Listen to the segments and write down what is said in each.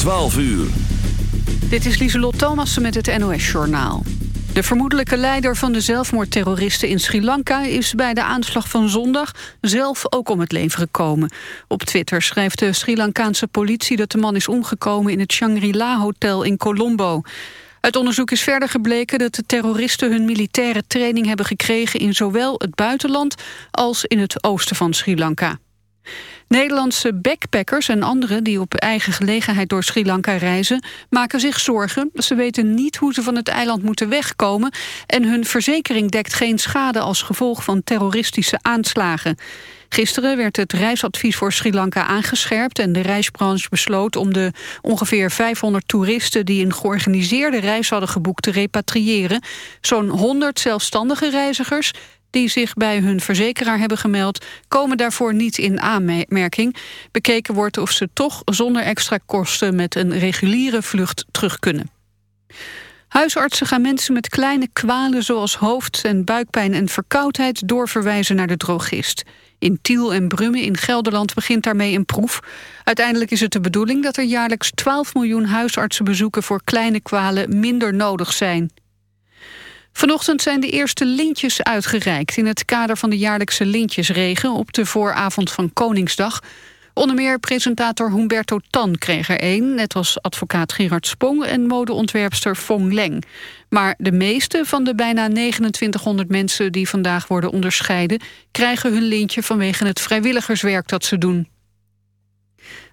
12 uur. Dit is Lieselot Thomassen met het NOS-journaal. De vermoedelijke leider van de zelfmoordterroristen in Sri Lanka... is bij de aanslag van zondag zelf ook om het leven gekomen. Op Twitter schrijft de Sri Lankaanse politie... dat de man is omgekomen in het Shangri-La-hotel in Colombo. Uit onderzoek is verder gebleken dat de terroristen... hun militaire training hebben gekregen in zowel het buitenland... als in het oosten van Sri Lanka. Nederlandse backpackers en anderen die op eigen gelegenheid door Sri Lanka reizen... maken zich zorgen. Ze weten niet hoe ze van het eiland moeten wegkomen... en hun verzekering dekt geen schade als gevolg van terroristische aanslagen. Gisteren werd het reisadvies voor Sri Lanka aangescherpt... en de reisbranche besloot om de ongeveer 500 toeristen... die een georganiseerde reis hadden geboekt te repatriëren. Zo'n 100 zelfstandige reizigers die zich bij hun verzekeraar hebben gemeld... komen daarvoor niet in aanmerking. Bekeken wordt of ze toch zonder extra kosten... met een reguliere vlucht terug kunnen. Huisartsen gaan mensen met kleine kwalen zoals hoofd- en buikpijn en verkoudheid doorverwijzen naar de drogist. In Tiel en Brummen in Gelderland begint daarmee een proef. Uiteindelijk is het de bedoeling dat er jaarlijks 12 miljoen huisartsenbezoeken voor kleine kwalen minder nodig zijn. Vanochtend zijn de eerste lintjes uitgereikt... in het kader van de jaarlijkse lintjesregen op de vooravond van Koningsdag. Onder meer presentator Humberto Tan kreeg er één... net als advocaat Gerard Spong en modeontwerpster Fong Leng. Maar de meeste van de bijna 2900 mensen die vandaag worden onderscheiden... krijgen hun lintje vanwege het vrijwilligerswerk dat ze doen.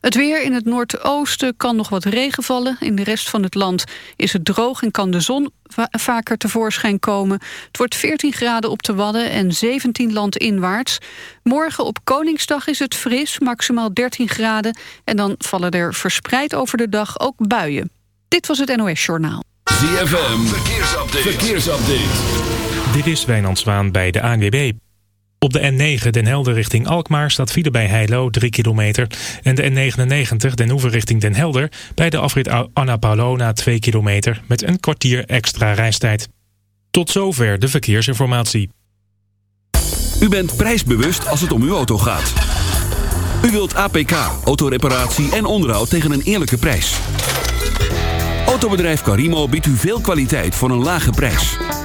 Het weer in het noordoosten kan nog wat regen vallen. In de rest van het land is het droog en kan de zon vaker tevoorschijn komen. Het wordt 14 graden op de Wadden en 17 landinwaarts. Morgen op Koningsdag is het fris, maximaal 13 graden. En dan vallen er verspreid over de dag ook buien. Dit was het NOS Journaal. ZFM, verkeersupdate. verkeersupdate. Dit is Wijnand Zwaan bij de ANWB. Op de N9 Den Helder richting Alkmaar staat file bij Heilo 3 kilometer. En de N99 Den Hoeven richting Den Helder bij de afrit Anna Paulona 2 kilometer met een kwartier extra reistijd. Tot zover de verkeersinformatie. U bent prijsbewust als het om uw auto gaat. U wilt APK, autoreparatie en onderhoud tegen een eerlijke prijs. Autobedrijf Carimo biedt u veel kwaliteit voor een lage prijs.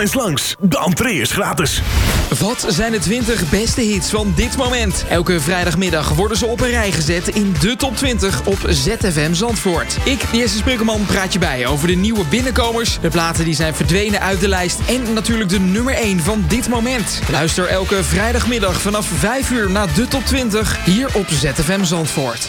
Langs, de entree is gratis. Wat zijn de 20 beste hits van dit moment? Elke vrijdagmiddag worden ze op een rij gezet in de top 20 op ZFM Zandvoort. Ik, Jesse Sprukkelman, praat je bij over de nieuwe binnenkomers, de platen die zijn verdwenen uit de lijst en natuurlijk de nummer 1 van dit moment. Luister elke vrijdagmiddag vanaf 5 uur naar de top 20 hier op ZFM Zandvoort.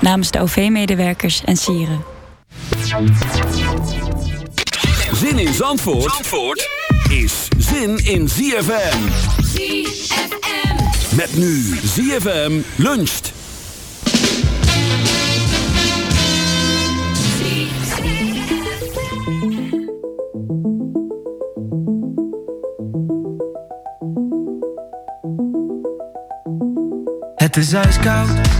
Namens de OV-medewerkers en sieren. Zin in Zandvoort, Zandvoort is zin in ZFM. ZFM. Met nu ZFM luncht. Het is ijskoud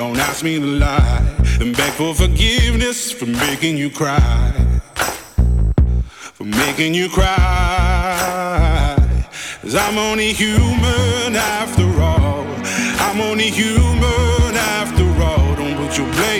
Don't ask me to lie. And beg for forgiveness for making you cry. For making you cry. Cause I'm only human after all. I'm only human after all. Don't put your blame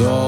All.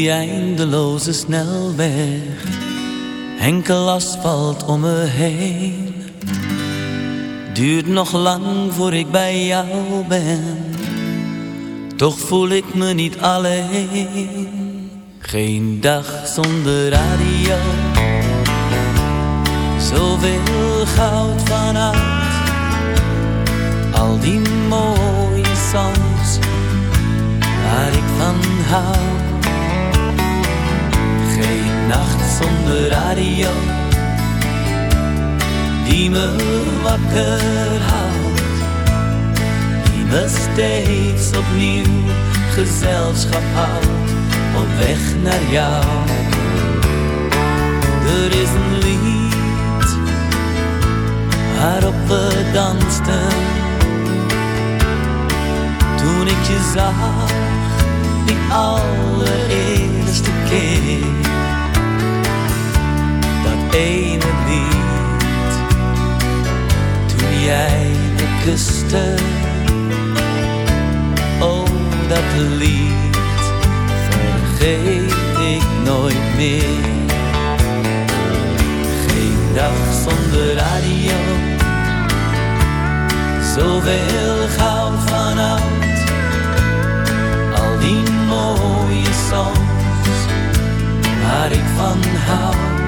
Die eindeloze snelweg. Enkel asfalt om me heen. Duurt nog lang voor ik bij jou ben. Toch voel ik me niet alleen. Geen dag zonder radio. Zoveel goud van oud. Al die mooie songs waar ik van hou. Nacht zonder radio die me wakker houdt, die me steeds opnieuw gezelschap houdt op weg naar jou. Er is een lied waarop we dansten toen ik je zag die allereerste keer. Ene lied, toen jij me kuste. Oh, dat lied vergeet ik nooit meer. Geen dag zonder radio, zoveel oud al die mooie songs waar ik van hou.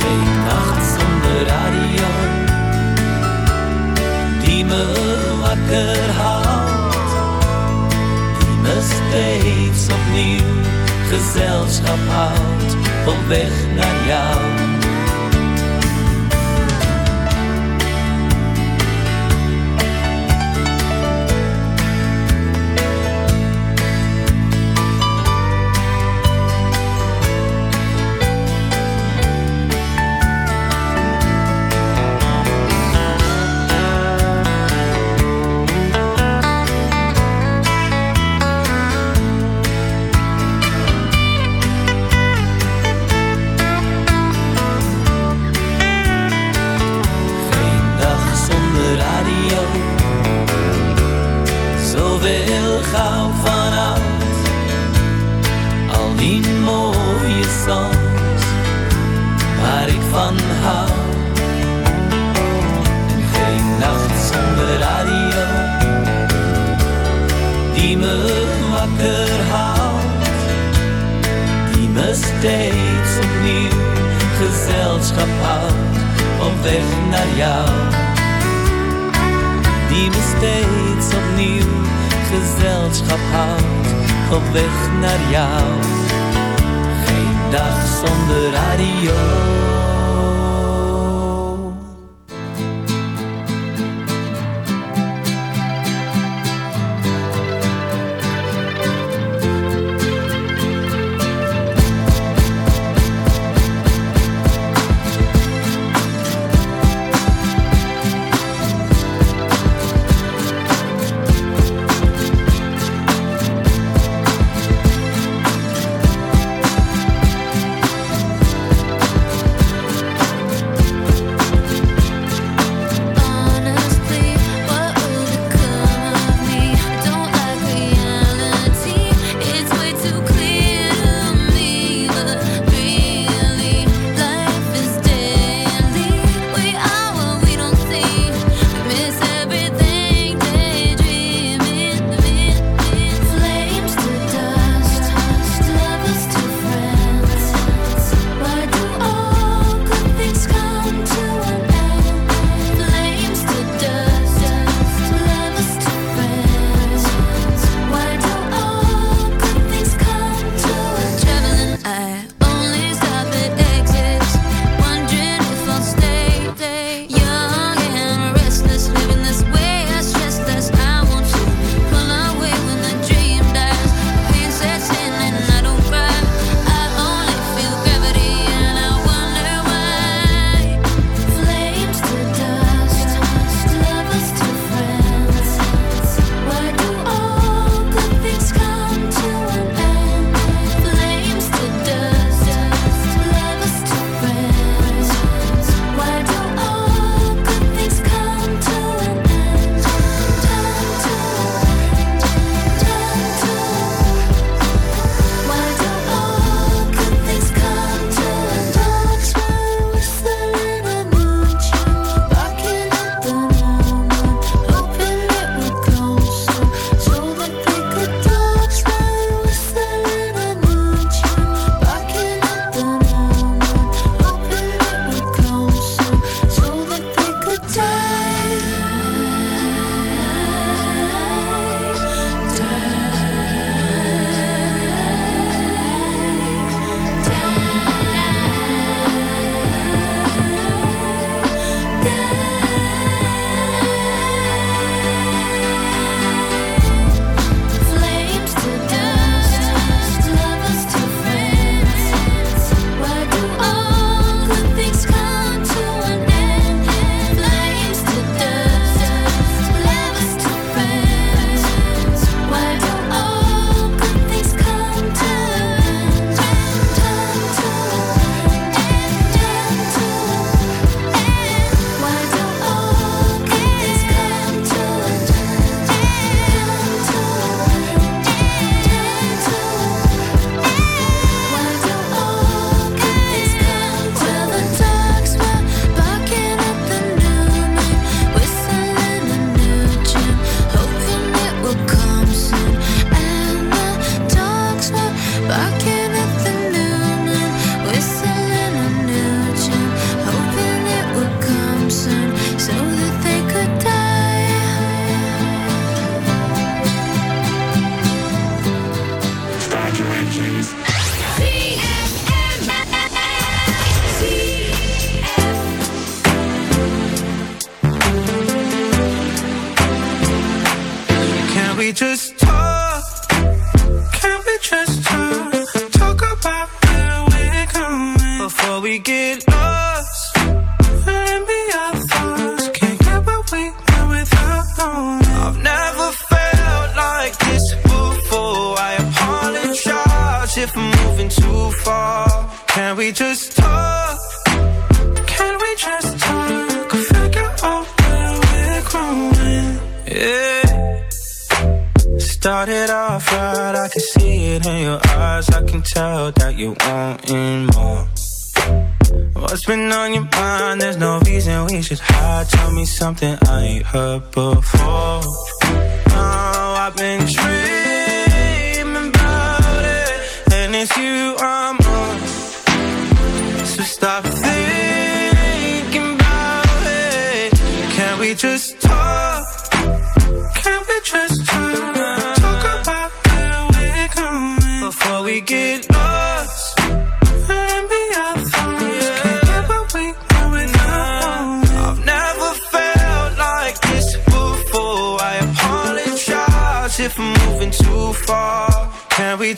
En geen nacht zonder radio. Die me wakker houdt, die me steeds opnieuw gezelschap houdt. Op weg naar jou. Weg naar jou. Die me steeds opnieuw gezelschap houdt op weg naar jou. Geen dag zonder radio.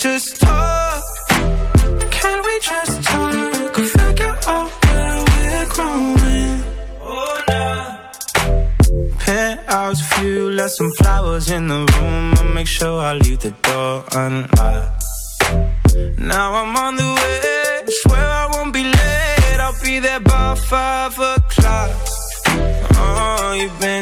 just talk? Can we just talk? Figure out where we're growing? Oh, no. Pair out a few, left some flowers in the room. I make sure I leave the door unlocked. Now I'm on the way. Swear I won't be late. I'll be there by five o'clock. Oh, you've been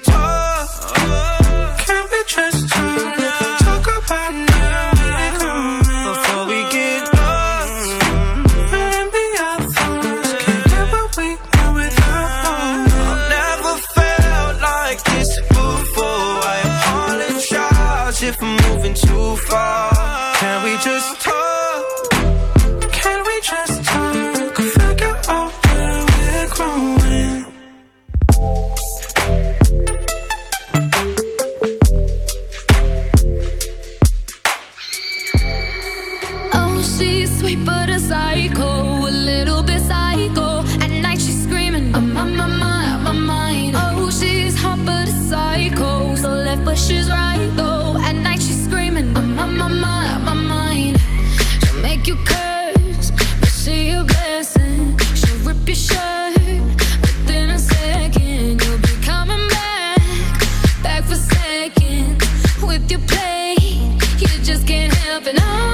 up and out.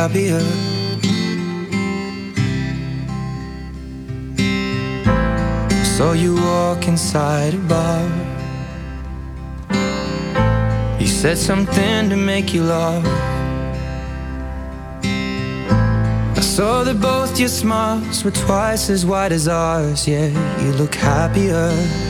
happier. Saw you walk inside a bar. You said something to make you laugh. I saw that both your smiles were twice as wide as ours. Yeah, you look happier.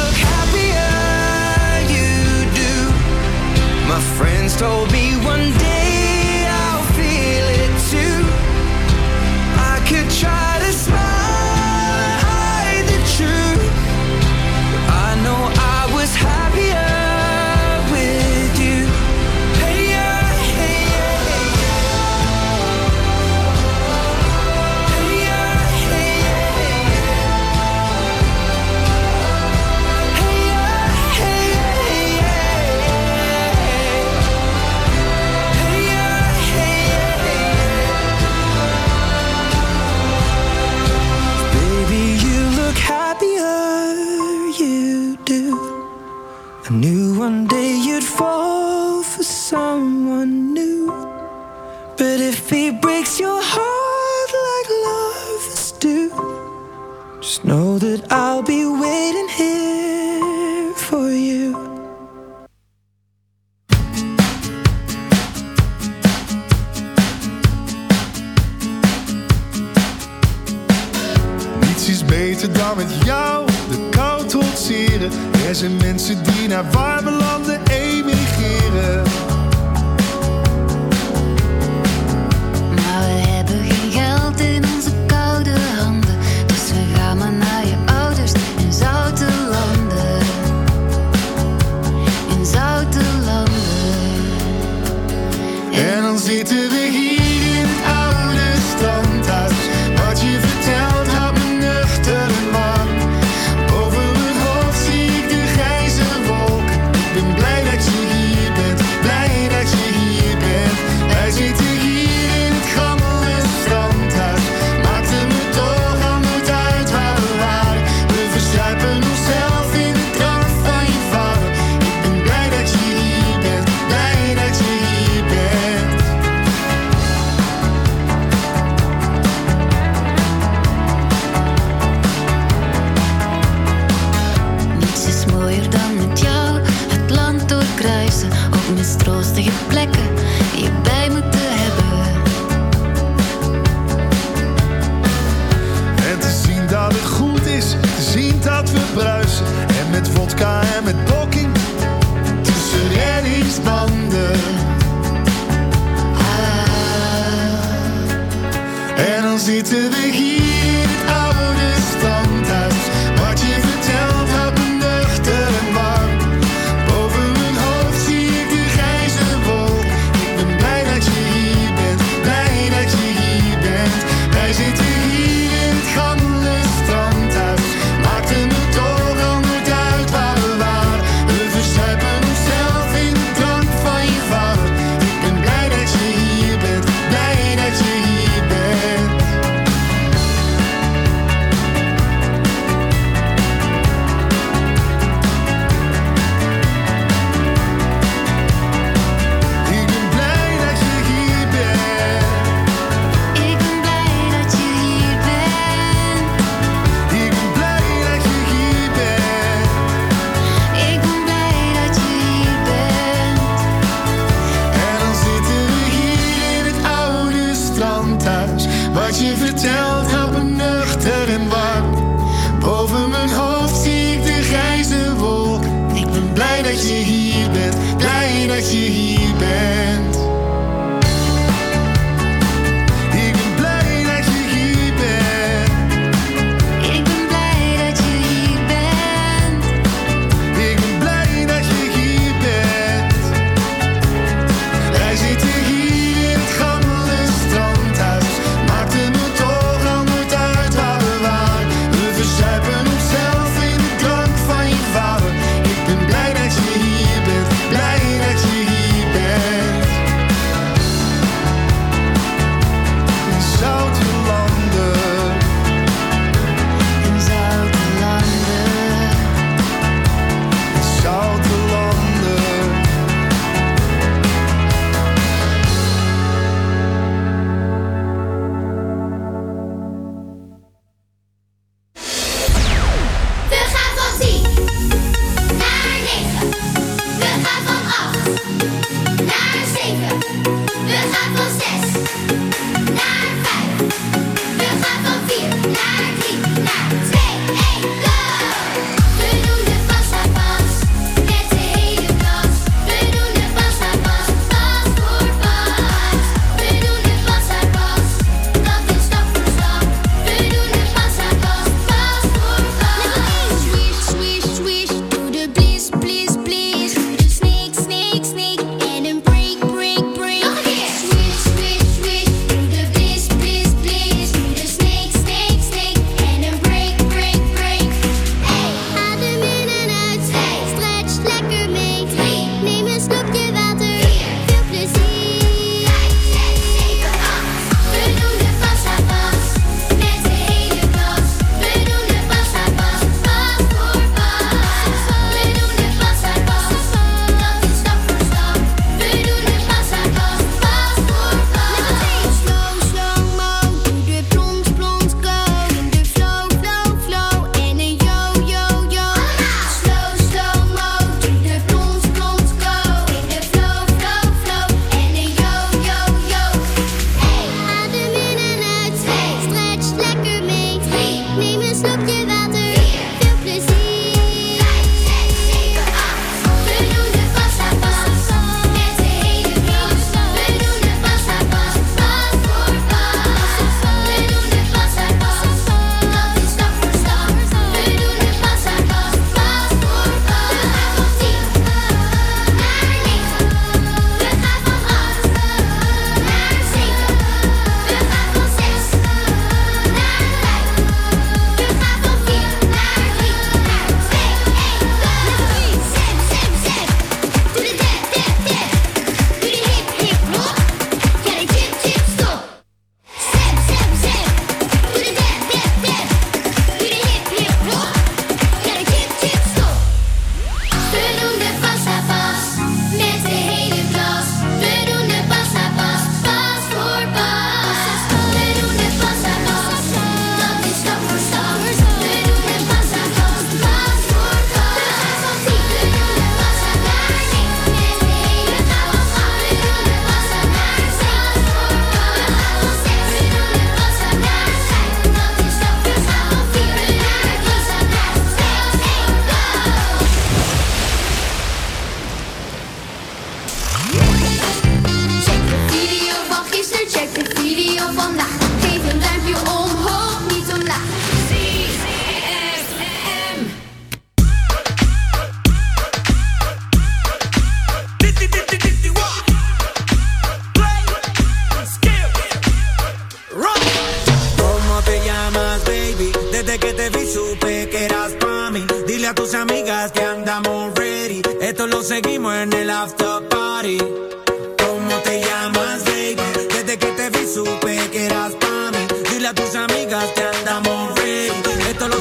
told to the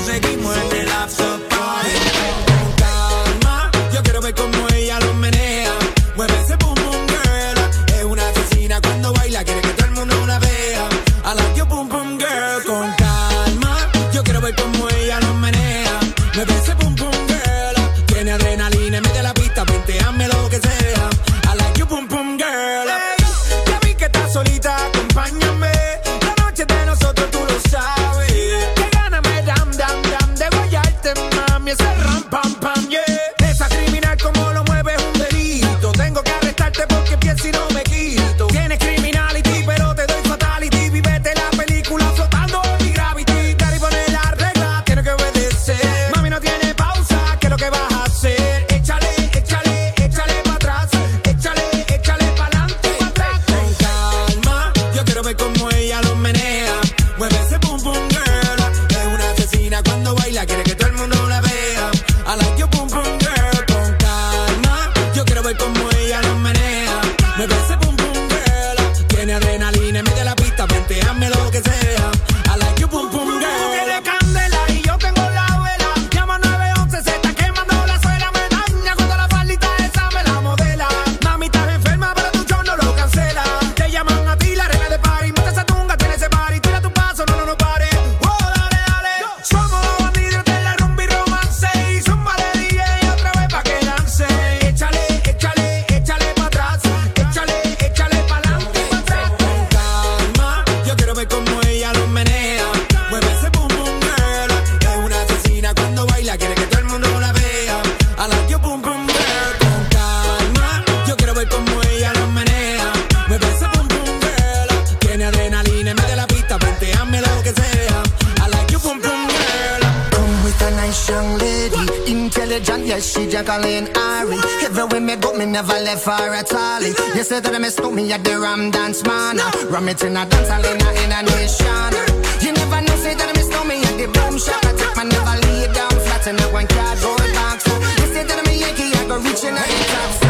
seguimos en yes, she Jacqueline Ari. Everywhere me go, me never left her at all. You say that I missed me at the Ram Dance Man. Ram it in a dance, I in a nation. You never know, say that I missed me at the Boom Shop. I take my never lay down flat in a one cardboard box. You say that I'm a Yankee, I go reaching out the top.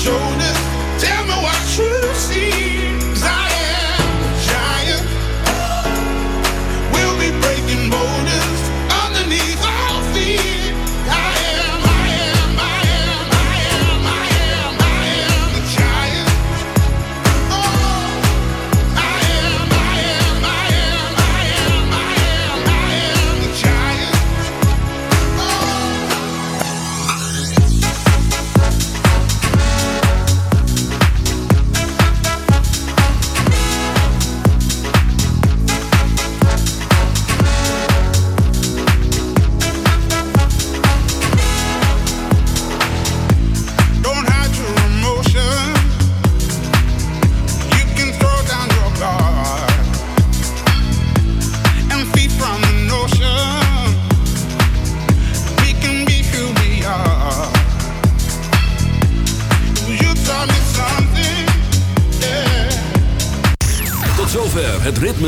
shoulders.